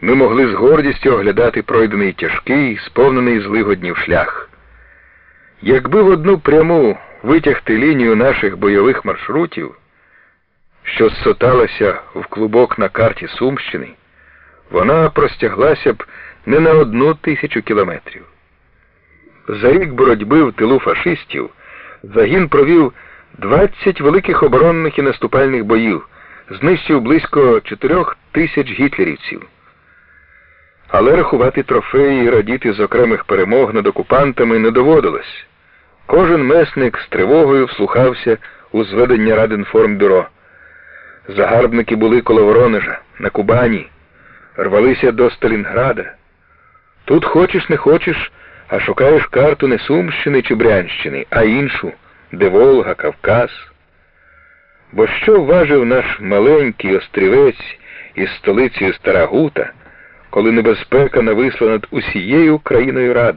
ми могли з гордістю оглядати пройдений тяжкий, сповнений злигоднів шлях. Якби в одну пряму витягти лінію наших бойових маршрутів, що зсоталася в клубок на карті Сумщини, вона простяглася б не на одну тисячу кілометрів. За рік боротьби в тилу фашистів загін провів 20 великих оборонних і наступальних боїв, знищив близько 4 тисяч гітлерівців. Але рахувати трофеї і радіти з окремих перемог над окупантами не доводилось. Кожен месник з тривогою вслухався у зведення Радинформбюро. Загарбники були коло Воронежа, на Кубані, рвалися до Сталінграда. Тут хочеш не хочеш, а шукаєш карту не Сумщини чи Брянщини, а іншу, де Волга, Кавказ. Бо що вважив наш маленький острівець із столицею Старагута, коли небезпека нависла над усією країною рад?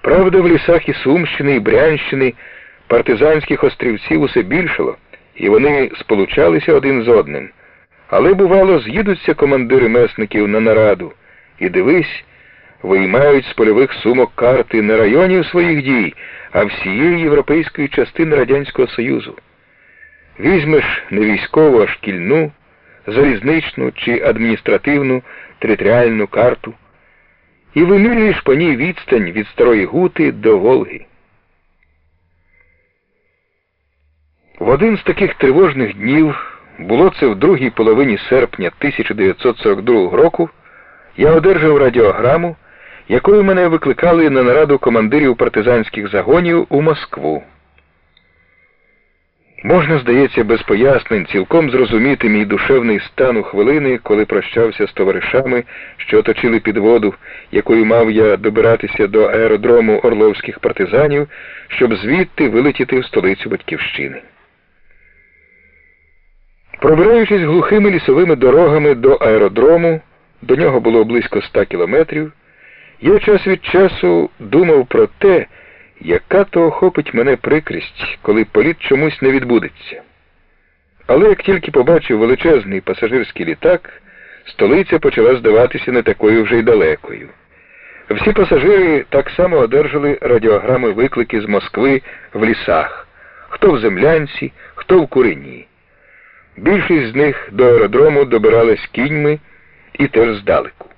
Правда, в лісах і Сумщини, і Брянщини партизанських острівців усе більшало, і вони сполучалися один з одним. Але, бувало, з'їдуться командири месників на нараду і дивись, виймають з польових сумок карти не районів своїх дій, а всієї європейської частини Радянського Союзу. Візьмеш не військову, а шкільну, залізничну чи адміністративну територіальну карту і вимірюєш по ній відстань від Старої Гути до Волги. В один з таких тривожних днів, було це в другій половині серпня 1942 року, я одержав радіограму, якою мене викликали на нараду командирів партизанських загонів у Москву. Можна, здається, без пояснень цілком зрозуміти мій душевний стан у хвилини, коли прощався з товаришами, що оточили підводу, якою мав я добиратися до аеродрому орловських партизанів, щоб звідти вилетіти в столицю Батьківщини. Пробираючись глухими лісовими дорогами до аеродрому, до нього було близько ста кілометрів, я час від часу думав про те, яка то охопить мене прикрість, коли політ чомусь не відбудеться. Але як тільки побачив величезний пасажирський літак, столиця почала здаватися не такою вже й далекою. Всі пасажири так само одержали радіограми виклики з Москви в лісах, хто в землянці, хто в курині. Більшість з них до аеродрому добирались кіньми і теж здалеку.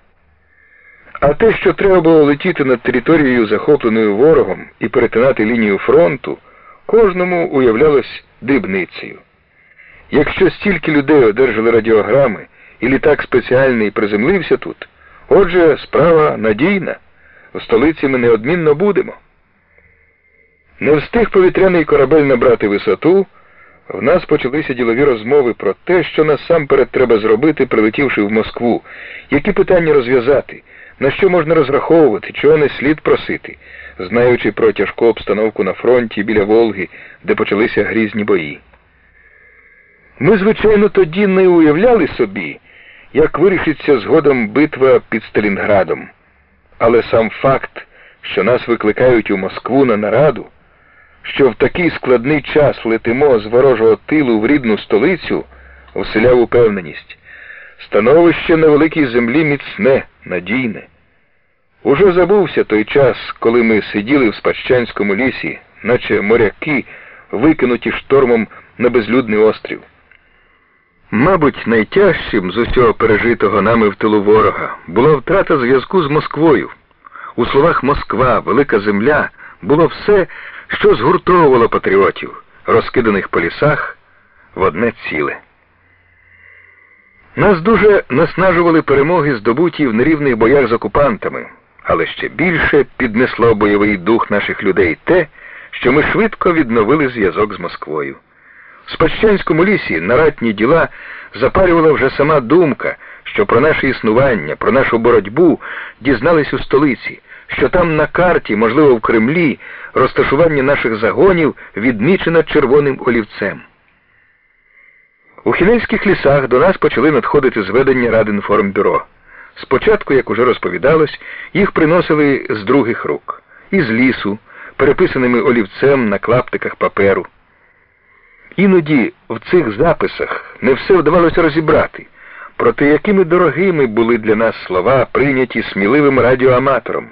А те, що треба було летіти над територією, захопленою ворогом, і перетинати лінію фронту, кожному уявлялось дрібницею. Якщо стільки людей одержали радіограми, і літак спеціальний приземлився тут, отже, справа надійна, у столиці ми неодмінно будемо. Не встиг повітряний корабель набрати висоту, в нас почалися ділові розмови про те, що насамперед треба зробити, прилетівши в Москву, які питання розв'язати на що можна розраховувати, чого не слід просити, знаючи про тяжку обстановку на фронті біля Волги, де почалися грізні бої. Ми, звичайно, тоді не уявляли собі, як вирішиться згодом битва під Сталінградом. Але сам факт, що нас викликають у Москву на нараду, що в такий складний час летимо з ворожого тилу в рідну столицю, вселяв упевненість. Становище на великій землі міцне, надійне. Уже забувся той час, коли ми сиділи в Спадщанському лісі, наче моряки, викинуті штормом на безлюдний острів. Мабуть, найтяжчим з усього пережитого нами в тилу ворога була втрата зв'язку з Москвою. У словах Москва, Велика Земля було все, що згуртовувало патріотів, розкиданих по лісах в одне ціле. Нас дуже наснажували перемоги, здобуті в нерівних боях з окупантами, але ще більше піднесло бойовий дух наших людей те, що ми швидко відновили зв'язок з Москвою. В Спадщанському лісі на ратні діла запарювала вже сама думка, що про наше існування, про нашу боротьбу дізнались у столиці, що там на карті, можливо, в Кремлі, розташування наших загонів відмічено червоним олівцем. У хінельських лісах до нас почали надходити зведення Радинформбюро. Спочатку, як уже розповідалось, їх приносили з других рук, із лісу, переписаними олівцем на клаптиках паперу. Іноді в цих записах не все вдавалося розібрати, Проте якими дорогими були для нас слова, прийняті сміливим радіоаматором.